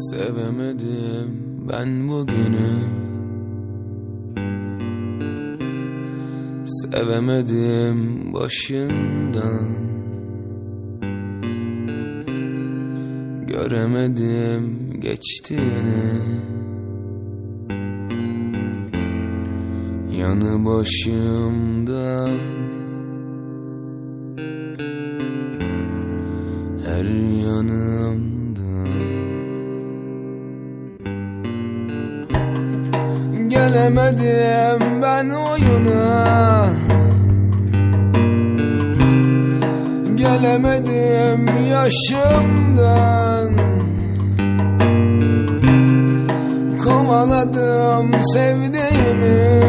Sevemedim ben bugünü. Sevemedim başından. Göremedim geçtiğini. Yanı başımdan Her yanımda Gelemedim ben oyuna. Gelemedim yaşımdan. Kovaladım sevdiğimi.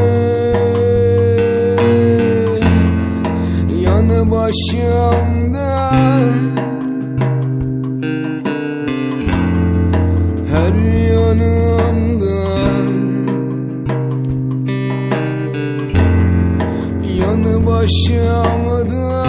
Yanı başımdan Her yanımdan Yanı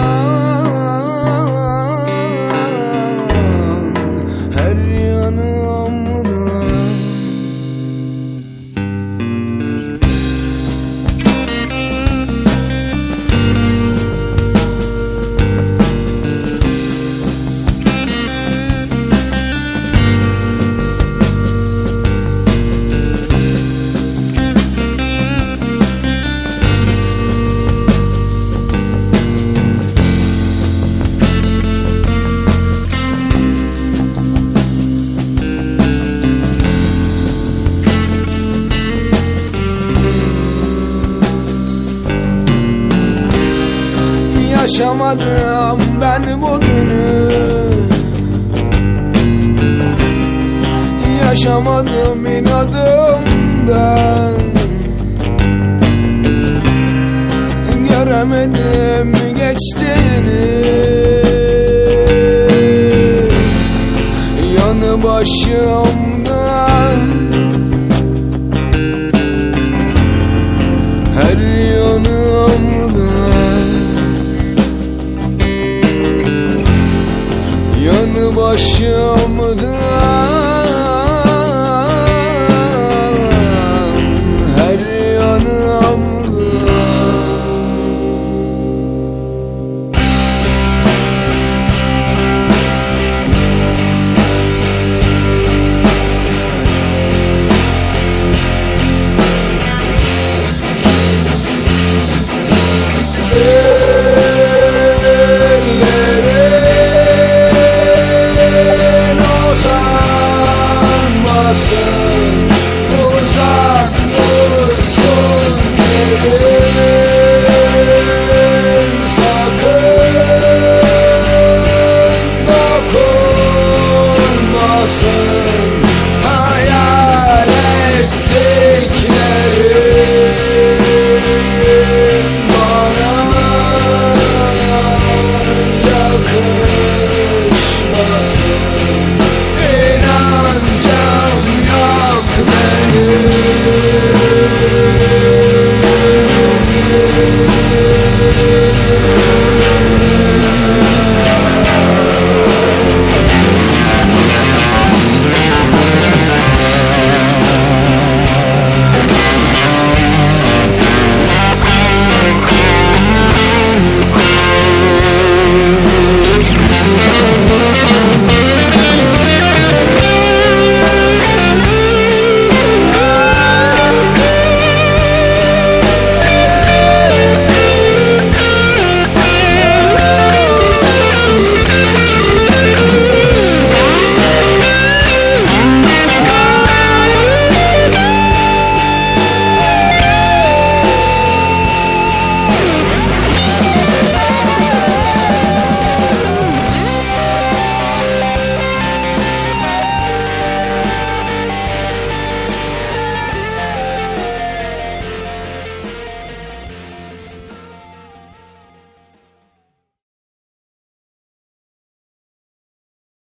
Yaşamadım ben bugünü. Yaşamadım inadımdan. Göremedim geçtiğini. Yanı başımdan Her yanımdan Yanı